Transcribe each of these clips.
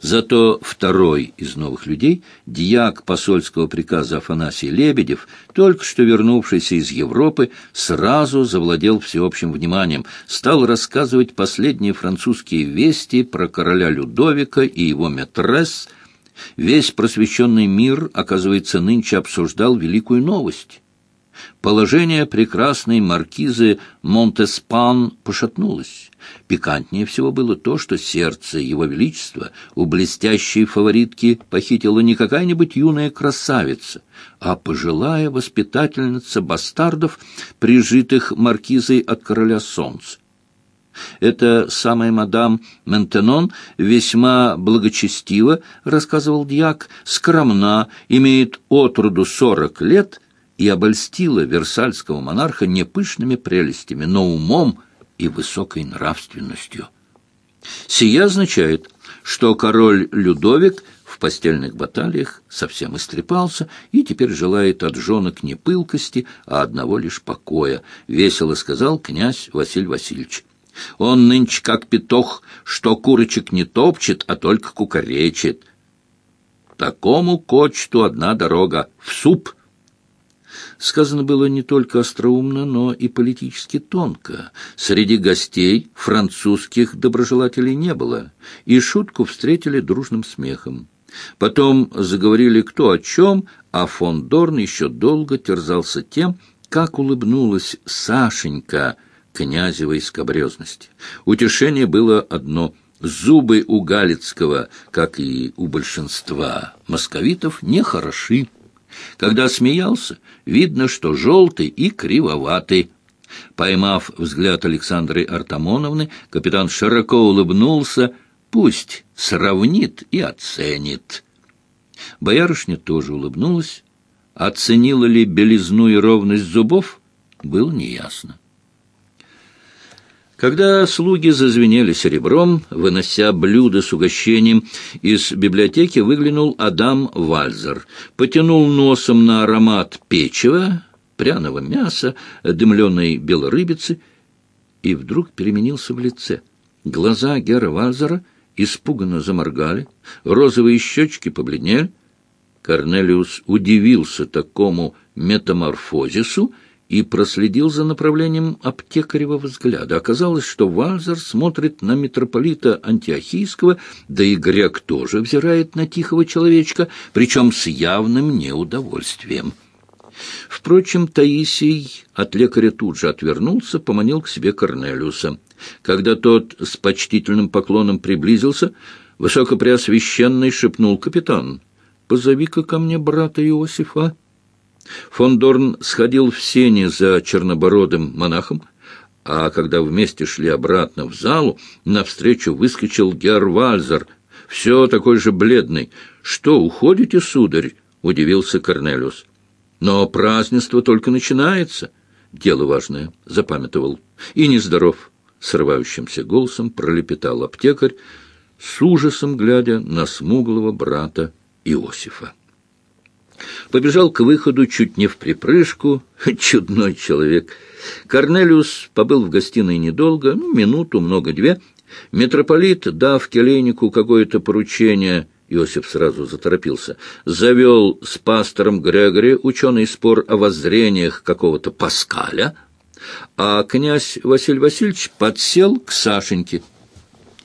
Зато второй из новых людей, дьяк посольского приказа Афанасий Лебедев, только что вернувшийся из Европы, сразу завладел всеобщим вниманием, стал рассказывать последние французские вести про короля Людовика и его метресс. Весь просвещенный мир, оказывается, нынче обсуждал великую новость. Положение прекрасной маркизы Монтеспан пошатнулось. Пикантнее всего было то, что сердце Его Величества у блестящей фаворитки похитила не какая-нибудь юная красавица, а пожилая воспитательница бастардов, прижитых маркизой от короля солнца. Эта самая мадам Ментенон весьма благочестива, рассказывал дьяк, скромна, имеет от роду сорок лет и обольстила версальского монарха не пышными прелестями, но умом и высокой нравственностью. Сия означает, что король Людовик в постельных баталиях совсем истрепался и теперь желает от женок не пылкости, а одного лишь покоя, — весело сказал князь Василий Васильевич. Он нынче как петух, что курочек не топчет, а только кукаречит. Такому кочту одна дорога — в суп — Сказано было не только остроумно, но и политически тонко. Среди гостей французских доброжелателей не было, и шутку встретили дружным смехом. Потом заговорили кто о чем, а фон Дорн еще долго терзался тем, как улыбнулась Сашенька князевой скобрезности. Утешение было одно — Зубы у Галицкого, как и у большинства московитов, не хороши. Когда смеялся, видно, что желтый и кривоватый. Поймав взгляд Александры Артамоновны, капитан широко улыбнулся. Пусть сравнит и оценит. Боярышня тоже улыбнулась. Оценила ли белизну и ровность зубов, было неясно. Когда слуги зазвенели серебром, вынося блюда с угощением, из библиотеки выглянул Адам Вальзер, потянул носом на аромат печива, пряного мяса, дымленой белорыбицы, и вдруг переменился в лице. Глаза Гера Вальзера испуганно заморгали, розовые щечки побледнели. Корнелиус удивился такому метаморфозису и проследил за направлением аптекарева взгляда. Оказалось, что Вальзер смотрит на митрополита Антиохийского, да и грек тоже взирает на тихого человечка, причем с явным неудовольствием. Впрочем, Таисий от лекаря тут же отвернулся, поманил к себе Корнелиуса. Когда тот с почтительным поклоном приблизился, высокопреосвященный шепнул капитан, «Позови-ка ко мне брата Иосифа». Фон Дорн сходил в сени за чернобородым монахом, а когда вместе шли обратно в залу, навстречу выскочил Гервальзер, все такой же бледный. «Что, уходите, сударь?» — удивился Корнелиус. «Но празднество только начинается». «Дело важное», — запамятовал. «И нездоров», — срывающимся голосом пролепетал аптекарь, с ужасом глядя на смуглого брата Иосифа. Побежал к выходу чуть не в припрыжку. Чудной человек. Корнелиус побыл в гостиной недолго, ну, минуту, много-две. Митрополит, дав келейнику какое-то поручение, Иосиф сразу заторопился, завел с пастором Грегори ученый спор о воззрениях какого-то Паскаля, а князь Василий Васильевич подсел к Сашеньке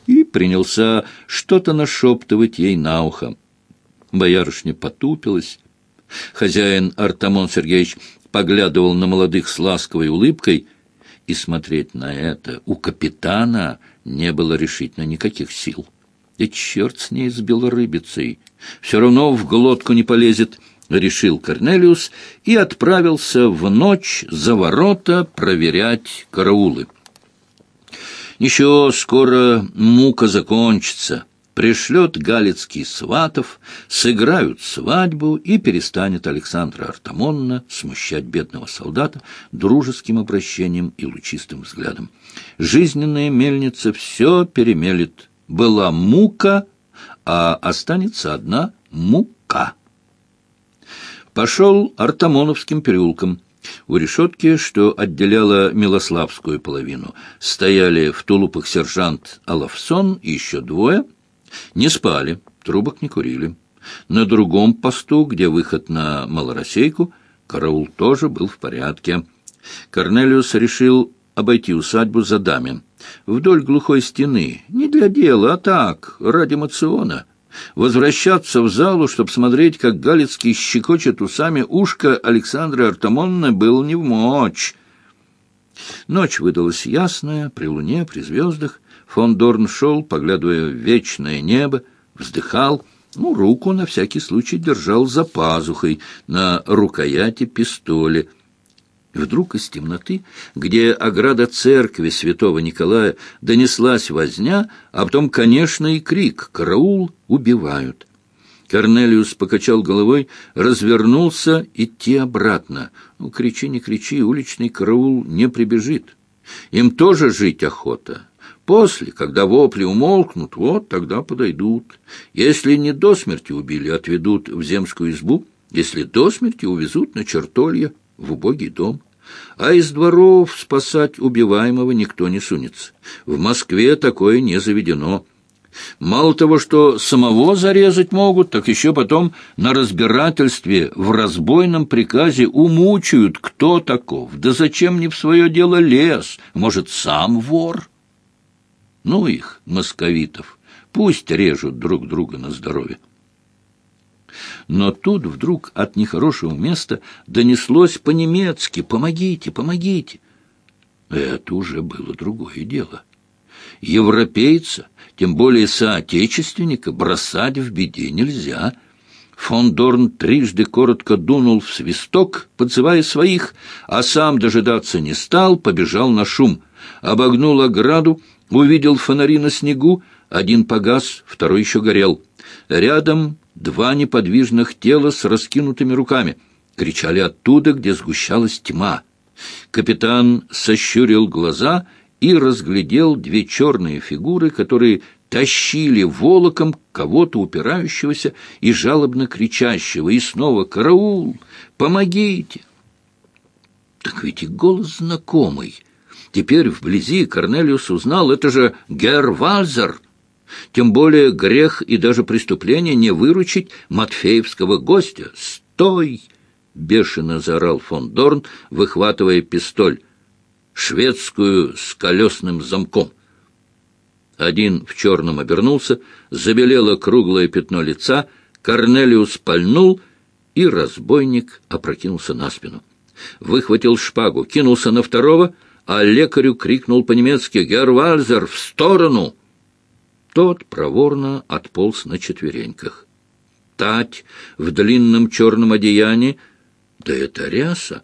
и принялся что-то нашептывать ей на ухо. Боярышня потупилась, Хозяин Артамон Сергеевич поглядывал на молодых с ласковой улыбкой, и смотреть на это у капитана не было решительно никаких сил. И черт с ней с белорыбицей, все равно в глотку не полезет, — решил Корнелиус и отправился в ночь за ворота проверять караулы. Еще скоро мука закончится пришлет Галицкий сватов, сыграют свадьбу, и перестанет Александра Артамонна смущать бедного солдата дружеским обращением и лучистым взглядом. Жизненная мельница все перемелет. Была мука, а останется одна мука. Пошел Артамоновским переулком. У решетки, что отделяла Милославскую половину, стояли в тулупах сержант Алафсон и еще двое — Не спали, трубок не курили. На другом посту, где выход на Малороссейку, караул тоже был в порядке. Корнелиус решил обойти усадьбу за даме. Вдоль глухой стены, не для дела, а так, ради мациона. Возвращаться в залу, чтобы смотреть, как Галицкий щекочет усами ушко Александры Артамонны, был не в мочь. Ночь выдалась ясная, при луне, при звездах. Фон Дорн шел, поглядывая в вечное небо, вздыхал, ну, руку на всякий случай держал за пазухой на рукояти пистоля. Вдруг из темноты, где ограда церкви святого Николая, донеслась возня, а потом, конечно, и крик «Караул! Убивают!». Корнелиус покачал головой, развернулся идти обратно. Ну, кричи, не кричи, уличный караул не прибежит. Им тоже жить охота. После, когда вопли умолкнут, вот тогда подойдут. Если не до смерти убили, отведут в земскую избу. Если до смерти, увезут на чертолье в убогий дом. А из дворов спасать убиваемого никто не сунется. В Москве такое не заведено. Мало того, что самого зарезать могут, так еще потом на разбирательстве в разбойном приказе умучают, кто таков, да зачем не в свое дело лез, может, сам вор? Ну их, московитов, пусть режут друг друга на здоровье. Но тут вдруг от нехорошего места донеслось по-немецки «Помогите, помогите!» Это уже было другое дело. Европейца, тем более соотечественника, бросать в беде нельзя. Фон Дорн трижды коротко дунул в свисток, подзывая своих, а сам дожидаться не стал, побежал на шум. Обогнул ограду, увидел фонари на снегу, один погас, второй еще горел. Рядом два неподвижных тела с раскинутыми руками. Кричали оттуда, где сгущалась тьма. Капитан сощурил глаза и разглядел две черные фигуры, которые тащили волоком кого-то упирающегося и жалобно кричащего, и снова «Караул! Помогите!» Так ведь и голос знакомый. Теперь вблизи Корнелиус узнал, это же Герр Вальзер, тем более грех и даже преступление не выручить матфеевского гостя. «Стой!» — бешено заорал фон Дорн, выхватывая пистоль. «Шведскую с колесным замком». Один в черном обернулся, забелело круглое пятно лица, Корнелиус пальнул, и разбойник опрокинулся на спину. Выхватил шпагу, кинулся на второго, а лекарю крикнул по-немецки «Гервальзер, в сторону!» Тот проворно отполз на четвереньках. Тать в длинном черном одеянии, да это ряса.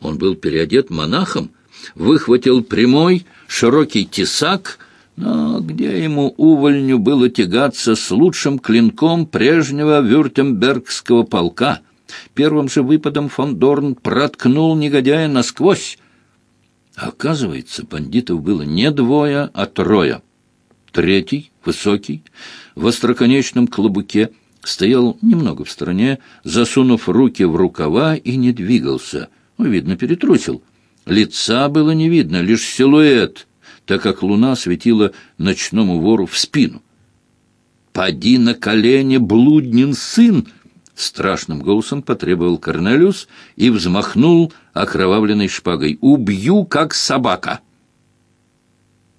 Он был переодет монахом, выхватил прямой, широкий тесак, но где ему, увольню, было тягаться с лучшим клинком прежнего вюртембергского полка? Первым же выпадом фон Дорн проткнул негодяя насквозь. Оказывается, бандитов было не двое, а трое. Третий, высокий, в остроконечном клобуке, стоял немного в стороне, засунув руки в рукава и не двигался. Ну, видно, перетрусил. Лица было не видно, лишь силуэт, так как луна светила ночному вору в спину. «Поди на колени, блуднин сын!» Страшным голосом потребовал Корнелиус и взмахнул окровавленной шпагой. «Убью, как собака!»